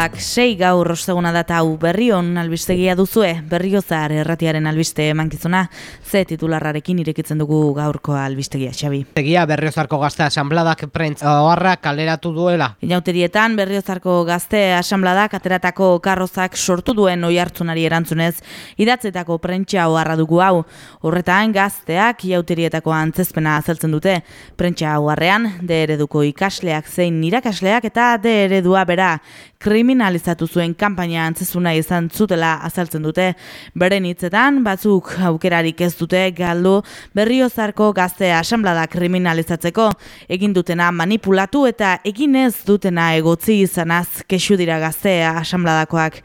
Martxoak sei gaur osteguna data hau berrion albistegia duzue, berriozar erratiaren albiste emankizuna, ze titularrarekin irekitzen dugu gaurko albistegia, Xabi. Egia berriozarko gazte asambladak prentz oharra kaleratu duela. Inauterietan berriozarko gazte asambladak ateratako karrozak sortu duen oi hartzunari erantzunez, idatzetako prentsa oharra dugu hau. Horretan gazteak iauterietako antzezpena azaltzen dute. Prentsa oharrean, de ereduko ikasleak zein irakasleak eta de eredua bera kriminalizatu zuen kanpaina antzezuna izan zutela azaltzen dute. Beren hitzetan batzuk aukerarik ez dute galdu berriozarko gazte asamblada kriminalizatzeko egin dutena manipulatu eta egin ez dutena egotzi izanaz kesu dira gazte asambladakoak.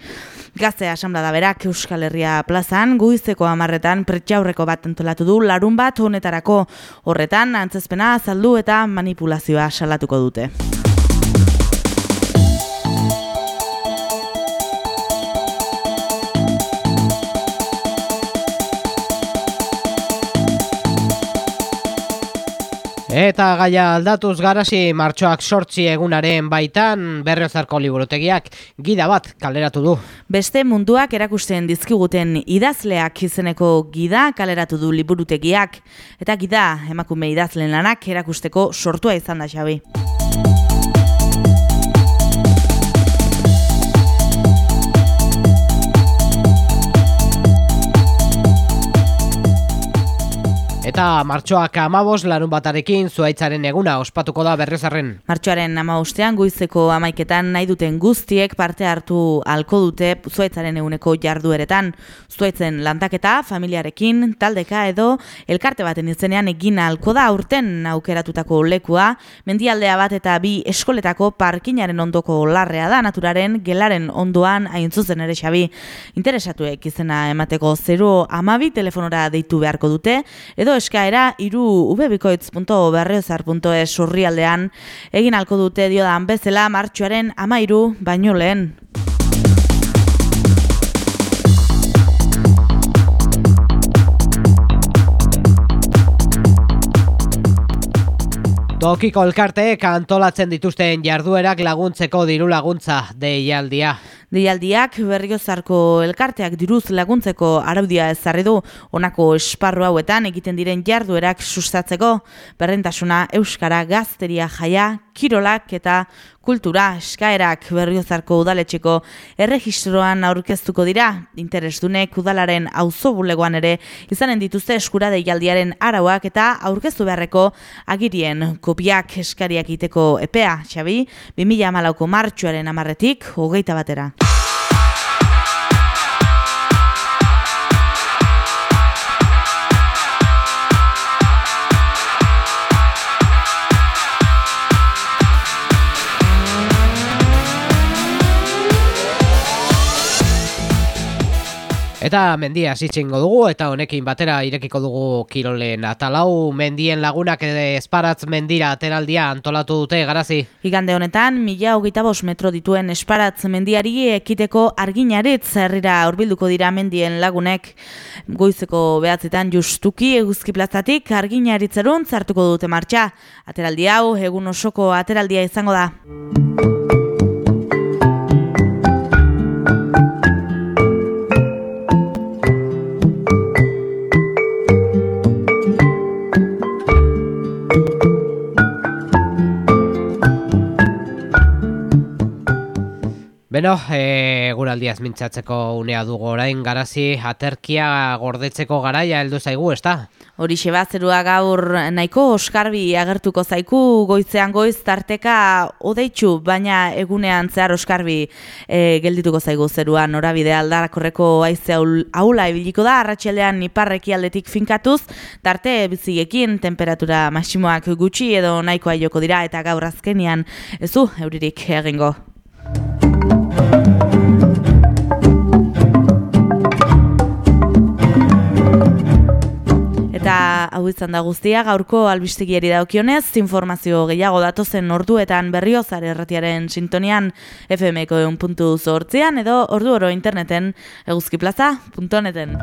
Gazte asamblada berak Euskal Herria plazan guizeko amarretan pretxaurreko bat entolatu du larun bat honetarako horretan antzezpena azaldu eta manipulazioa salatuko dute. Eta gaia aldatuz garasi martxoak sortzi egunaren baitan berriozarko liburutegiak gida bat kaleratu du. Beste munduak erakusten dizkiguten idazleak izeneko gida kaleratu du liburutegiak. Eta gida emakume idazlen lanak erakusteko sortua izan da xabi. Eta martxoak amabos larun batarekin zuaitzaren eguna ospatuko da berrezarren. Martxoaren amabostean guizeko amaiketan nahi duten guztiek parte hartu alko dute zuaitzaren eguneko jardueretan. Zuaitzen lantaketa, familiarekin, taldeka edo elkarte baten izenean egin alko da urten aukeratutako lekua, mendialdea bat eta bi eskoletako parkinaren ondoko larrea da naturaren gelaren ondoan zuzen ere xabi. Interesatuek izena emateko 0 amabi telefonora deitu beharko dute, edo eskaera iru ubebikoitz.berriozar.es urrialdean egin alko dute diodan bezala martxoaren amairu baino lehen. Tokiko elkarteek antolatzen dituzten jarduerak laguntzeko diru laguntza deialdia. Deialdiak berriozarko elkarteak diruz laguntzeko araudia ezarri du. Honako esparru hauetan egiten diren jarduerak sustatzeko berrentasuna euskara gazteria jaia kirolak eta kultura eskaerak berriozarko udaletxeko erregistroan aurkeztuko dira. Interesdunek udalaren auzo bulegoan ere izanen dituzte eskura deialdiaren arauak eta aurkeztu beharreko agirien kopiak eskariak iteko epea, Xabi, 2008ko martxuaren amarretik, hogeita batera. Eta mendia zitzingo dugu eta honekin batera irekiko dugu kirolen atalau mendien lagunak esparatz mendira ateraldia antolatu dute garazi. Igande honetan, mila hogeita bos metro dituen esparatz mendiari ekiteko arginaritz herrira urbilduko dira mendien lagunek. Goizeko behatzetan justuki eguzki plazatik arginaritzerun zartuko dute martxa. Ateraldi hau, egun osoko ateraldia izango da. Beno, e, guraldiaz mintzatzeko unea dugu orain garazi aterkia gordetzeko garaia heldu zaigu, ezta? Horixe bat zerua gaur nahiko oskarbi agertuko zaiku goizean goiz tarteka odeitzu, baina egunean zehar oskarbi e, geldituko zaigu zeruan norabide aldarakorreko aize aula ibiliko da, arratxelean iparreki aldetik finkatuz, tarte biziekin temperatura masimoak gutxi edo nahikoa joko dira eta gaur azkenian ez du euririk egingo. Hau izan da guztia, gaurko albistegiari daukionez, informazio gehiago datozen orduetan berriozar erratiaren sintonian fmko egun puntu zortzian edo ordu oro interneten eguzkiplaza.neten.